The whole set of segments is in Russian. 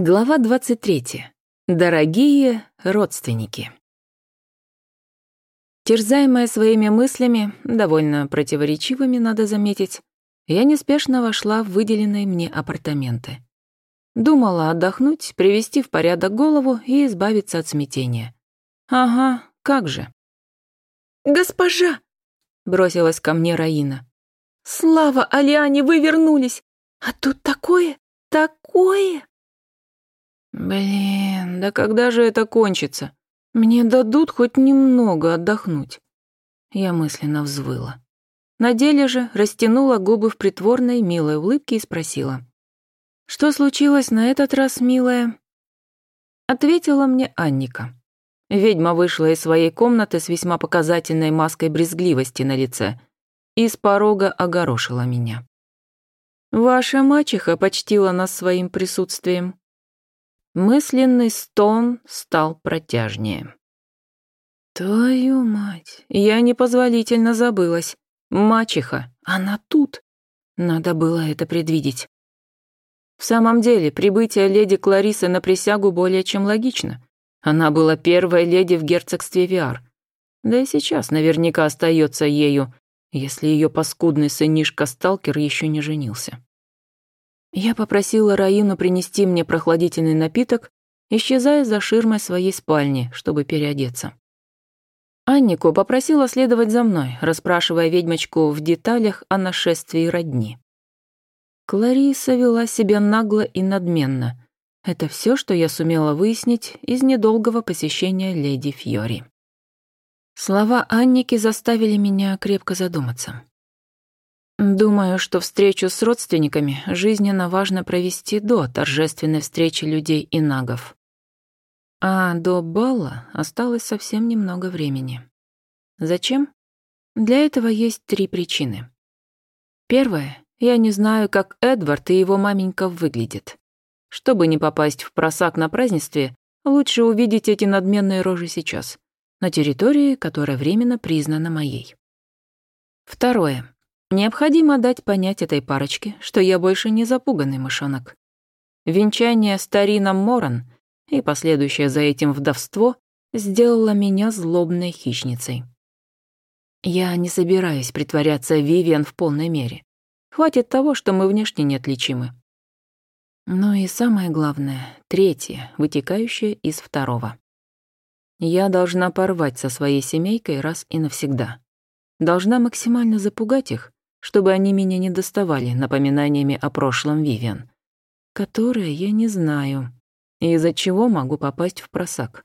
Глава 23. Дорогие родственники. Терзаемая своими мыслями, довольно противоречивыми, надо заметить, я неспешно вошла в выделенные мне апартаменты. Думала отдохнуть, привести в порядок голову и избавиться от смятения. Ага, как же. «Госпожа!» — бросилась ко мне Раина. «Слава Алиане, вы вернулись! А тут такое, такое!» Блин, да когда же это кончится? Мне дадут хоть немного отдохнуть. Я мысленно взвыла. На деле же растянула губы в притворной милой улыбке и спросила. «Что случилось на этот раз, милая?» Ответила мне Анника. Ведьма вышла из своей комнаты с весьма показательной маской брезгливости на лице и с порога огорошила меня. «Ваша мачеха почтила нас своим присутствием. Мысленный стон стал протяжнее. «Твою мать! Я непозволительно забылась. Мачеха, она тут!» Надо было это предвидеть. В самом деле, прибытие леди Кларисы на присягу более чем логично. Она была первой леди в герцогстве Виар. Да и сейчас наверняка остается ею, если ее паскудный сынишка-сталкер еще не женился. Я попросила Раину принести мне прохладительный напиток, исчезая за ширмой своей спальни, чтобы переодеться. Аннику попросила следовать за мной, расспрашивая ведьмочку в деталях о нашествии родни. Клариса вела себя нагло и надменно. Это все, что я сумела выяснить из недолгого посещения леди Фьори. Слова Анники заставили меня крепко задуматься. Думаю, что встречу с родственниками жизненно важно провести до торжественной встречи людей и нагов. А до бала осталось совсем немного времени. Зачем? Для этого есть три причины. Первое. Я не знаю, как Эдвард и его маменька выглядят. Чтобы не попасть в просак на празднестве, лучше увидеть эти надменные рожи сейчас, на территории, которая временно признана моей. Второе. Необходимо дать понять этой парочке, что я больше не запуганный мышонок. Венчание старином Моран и последующее за этим вдовство сделало меня злобной хищницей. Я не собираюсь притворяться Вивиан в полной мере. Хватит того, что мы внешне неотличимы. Но и самое главное, третье, вытекающее из второго. Я должна порвать со своей семейкой раз и навсегда. Должна максимально запугать их, чтобы они меня не доставали напоминаниями о прошлом Вивиан, которое я не знаю и из-за чего могу попасть в просак.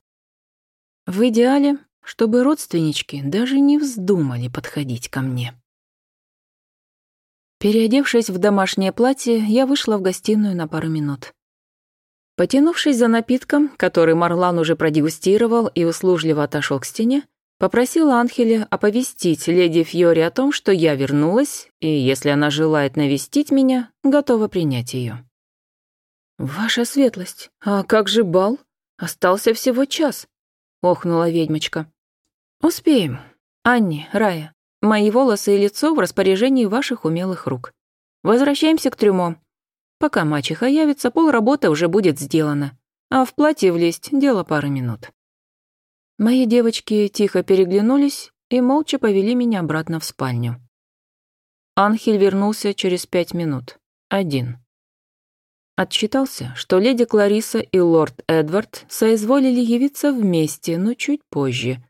В идеале, чтобы родственнички даже не вздумали подходить ко мне. Переодевшись в домашнее платье, я вышла в гостиную на пару минут. Потянувшись за напитком, который Марлан уже продегустировал и услужливо отошел к стене, Попросила Анхеля оповестить леди Фьори о том, что я вернулась, и если она желает навестить меня, готова принять ее. «Ваша светлость, а как же бал? Остался всего час», — охнула ведьмочка. «Успеем. Анни, Рая, мои волосы и лицо в распоряжении ваших умелых рук. Возвращаемся к трюмо. Пока мачеха явится, пол работы уже будет сделано, а в платье влезть — дело пары минут». Мои девочки тихо переглянулись и молча повели меня обратно в спальню. Анхель вернулся через пять минут. Один. Отчитался, что леди Клариса и лорд Эдвард соизволили явиться вместе, но чуть позже.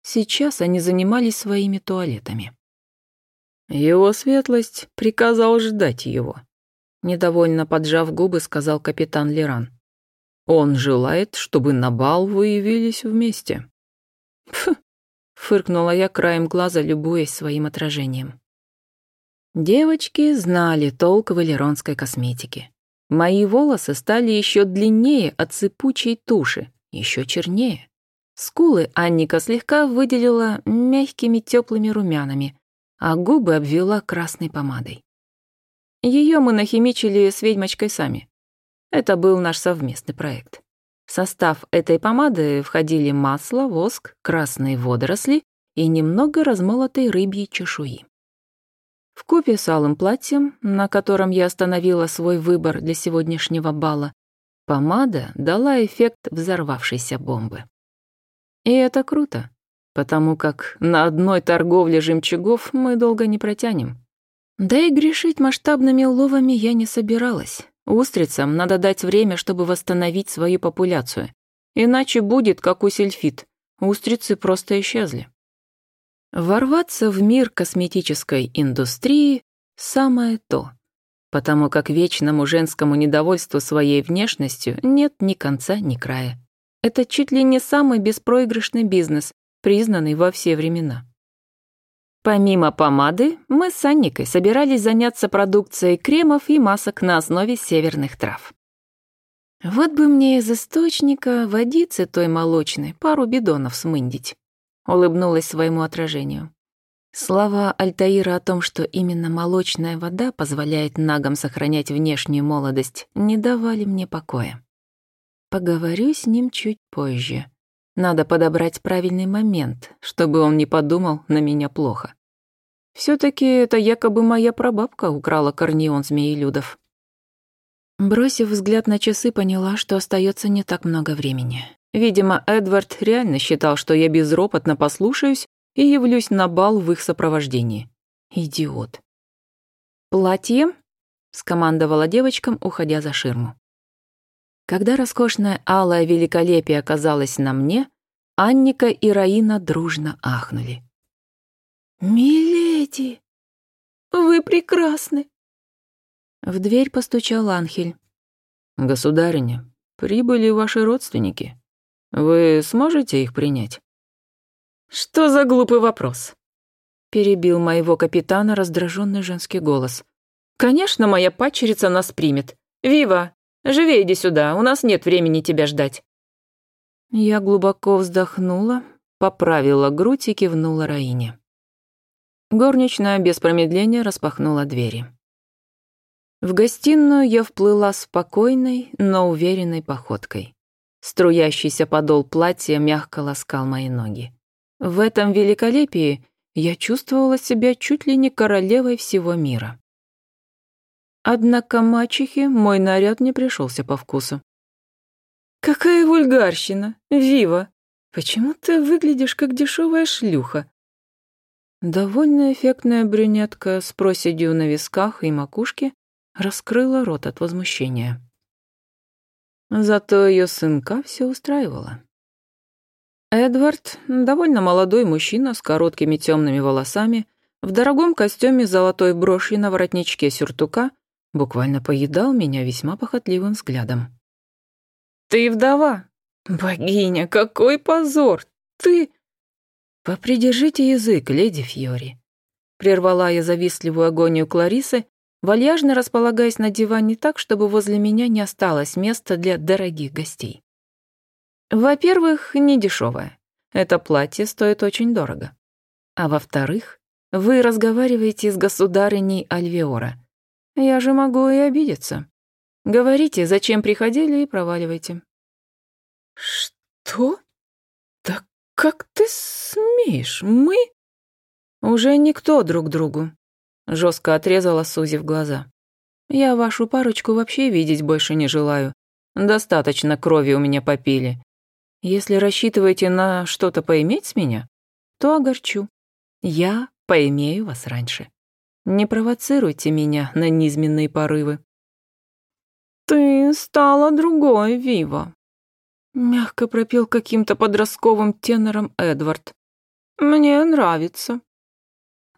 Сейчас они занимались своими туалетами. «Его светлость приказал ждать его», — недовольно поджав губы, сказал капитан Леран. Он желает, чтобы на бал вы явились вместе». «Фу!» — фыркнула я краем глаза, любуясь своим отражением. Девочки знали толк в элеронской косметике. Мои волосы стали еще длиннее от сыпучей туши, еще чернее. Скулы Анника слегка выделила мягкими теплыми румянами, а губы обвела красной помадой. Ее мы нахимичили с ведьмочкой сами. Это был наш совместный проект. В состав этой помады входили масло, воск, красные водоросли и немного размолотой рыбьей чешуи. В купе с алым платьем, на котором я остановила свой выбор для сегодняшнего бала, помада дала эффект взорвавшейся бомбы. И это круто, потому как на одной торговле жемчугов мы долго не протянем. Да и грешить масштабными уловами я не собиралась. Устрицам надо дать время, чтобы восстановить свою популяцию. Иначе будет, как у сельфит. Устрицы просто исчезли. Ворваться в мир косметической индустрии – самое то, потому как вечному женскому недовольству своей внешностью нет ни конца, ни края. Это чуть ли не самый беспроигрышный бизнес, признанный во все времена. Помимо помады, мы с Анникой собирались заняться продукцией кремов и масок на основе северных трав. Вот бы мне из источника водицы той молочной пару бидонов смындить, улыбнулась своему отражению. Слова Альтаира о том, что именно молочная вода позволяет нагам сохранять внешнюю молодость, не давали мне покоя. Поговорю с ним чуть позже. Надо подобрать правильный момент, чтобы он не подумал на меня плохо. Все-таки это якобы моя прабабка украла корнеон змеелюдов. Бросив взгляд на часы, поняла, что остается не так много времени. Видимо, Эдвард реально считал, что я безропотно послушаюсь и явлюсь на бал в их сопровождении. Идиот. «Платье?» — скомандовала девочкам, уходя за ширму. Когда роскошное алое великолепие оказалось на мне, Анника и Раина дружно ахнули. «Милли!» зайти. Вы прекрасны!» В дверь постучал Анхель. Государыня, прибыли ваши родственники. Вы сможете их принять?» «Что за глупый вопрос?» Перебил моего капитана раздраженный женский голос. «Конечно, моя падчерица нас примет. Вива, живее иди сюда, у нас нет времени тебя ждать». Я глубоко вздохнула, поправила грудь и кивнула Раине. Горничная без промедления распахнула двери. В гостиную я вплыла спокойной, но уверенной походкой. Струящийся подол платья мягко ласкал мои ноги. В этом великолепии я чувствовала себя чуть ли не королевой всего мира. Однако мачехе мой наряд не пришелся по вкусу. «Какая вульгарщина! Вива! Почему ты выглядишь как дешевая шлюха?» Довольно эффектная брюнетка с проседью на висках и макушке раскрыла рот от возмущения. Зато ее сынка все устраивало. Эдвард, довольно молодой мужчина с короткими темными волосами, в дорогом костюме с золотой брошью на воротничке сюртука, буквально поедал меня весьма похотливым взглядом. «Ты вдова! Богиня, какой позор! Ты...» «Попридержите язык, леди Фьори», — прервала я завистливую агонию Кларисы, вальяжно располагаясь на диване так, чтобы возле меня не осталось места для дорогих гостей. Во-первых, не дешевое. Это платье стоит очень дорого. А во-вторых, вы разговариваете с государыней Альвеора. Я же могу и обидеться. Говорите, зачем приходили, и проваливайте. Что? «Как ты смеешь? Мы...» «Уже никто друг другу», — жестко отрезала Сузи в глаза. «Я вашу парочку вообще видеть больше не желаю. Достаточно крови у меня попили. Если рассчитываете на что-то поиметь с меня, то огорчу. Я поимею вас раньше. Не провоцируйте меня на низменные порывы». «Ты стала другой, Вива», Мягко пропел каким-то подростковым тенором Эдвард. «Мне нравится».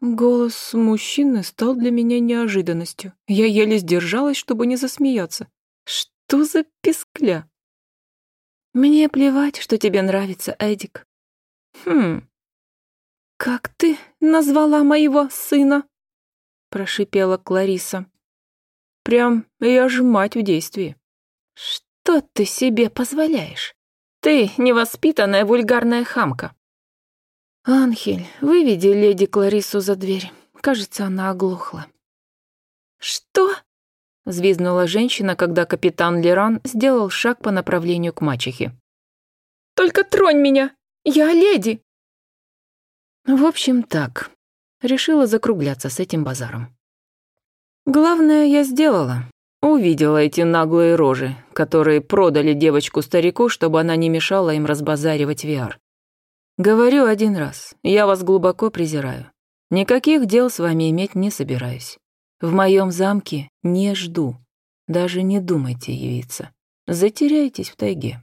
Голос мужчины стал для меня неожиданностью. Я еле сдержалась, чтобы не засмеяться. Что за пескля? «Мне плевать, что тебе нравится, Эдик». «Хм, как ты назвала моего сына?» прошипела Клариса. «Прям я же мать в действии». «Что?» что ты себе позволяешь? Ты невоспитанная вульгарная хамка». «Анхель, выведи леди Кларису за дверь. Кажется, она оглохла». «Что?» — взвизгнула женщина, когда капитан Леран сделал шаг по направлению к мачехе. «Только тронь меня! Я леди!» В общем, так. Решила закругляться с этим базаром. Главное, я сделала. Увидела эти наглые рожи, которые продали девочку старику, чтобы она не мешала им разбазаривать Виар. Говорю один раз, я вас глубоко презираю. Никаких дел с вами иметь не собираюсь. В моем замке не жду. Даже не думайте явиться. Затеряйтесь в тайге.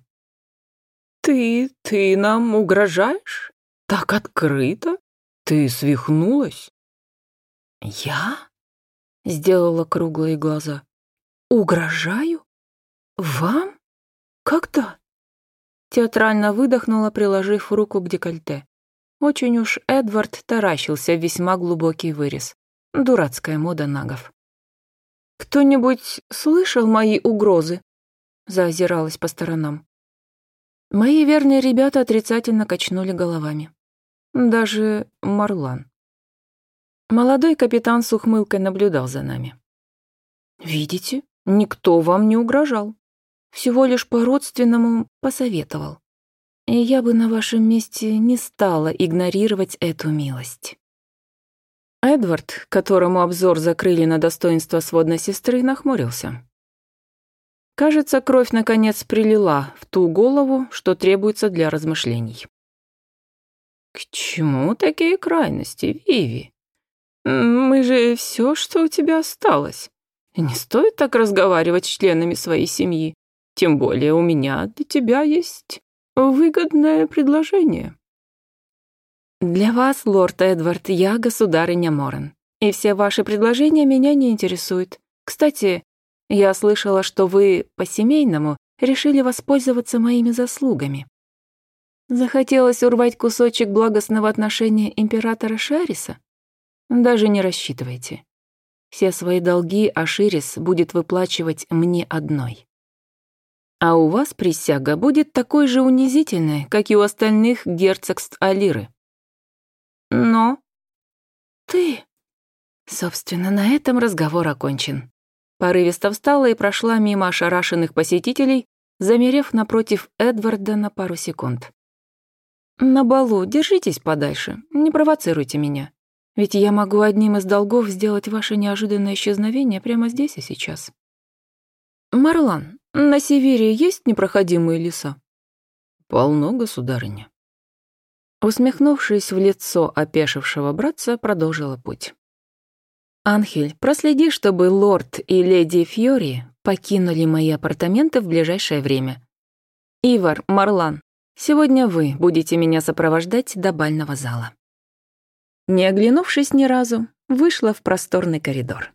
Ты, ты нам угрожаешь? Так открыто? Ты свихнулась? Я? Сделала круглые глаза. «Угрожаю? Вам? Когда?» Театрально выдохнула, приложив руку к декольте. Очень уж Эдвард таращился в весьма глубокий вырез. Дурацкая мода нагов. «Кто-нибудь слышал мои угрозы?» Заозиралась по сторонам. Мои верные ребята отрицательно качнули головами. Даже Марлан. Молодой капитан с ухмылкой наблюдал за нами. «Видите? Никто вам не угрожал. Всего лишь по-родственному посоветовал. И я бы на вашем месте не стала игнорировать эту милость. Эдвард, которому обзор закрыли на достоинство сводной сестры, нахмурился. Кажется, кровь наконец прилила в ту голову, что требуется для размышлений. «К чему такие крайности, Виви? Мы же все, что у тебя осталось. Не стоит так разговаривать с членами своей семьи. Тем более у меня для тебя есть выгодное предложение. Для вас, лорд Эдвард, я государыня Моран. И все ваши предложения меня не интересуют. Кстати, я слышала, что вы по-семейному решили воспользоваться моими заслугами. Захотелось урвать кусочек благостного отношения императора Шариса? Даже не рассчитывайте. Все свои долги Аширис будет выплачивать мне одной. А у вас присяга будет такой же унизительной, как и у остальных герцогств Алиры. Но... Ты... Собственно, на этом разговор окончен. Порывисто встала и прошла мимо ошарашенных посетителей, замерев напротив Эдварда на пару секунд. «На балу держитесь подальше, не провоцируйте меня. Ведь я могу одним из долгов сделать ваше неожиданное исчезновение прямо здесь и сейчас. Марлан, на Севере есть непроходимые леса? Полно, государыня. Усмехнувшись в лицо опешившего братца, продолжила путь. «Анхель, проследи, чтобы лорд и леди Фьори покинули мои апартаменты в ближайшее время. Ивар, Марлан, сегодня вы будете меня сопровождать до бального зала». Не оглянувшись ни разу, вышла в просторный коридор.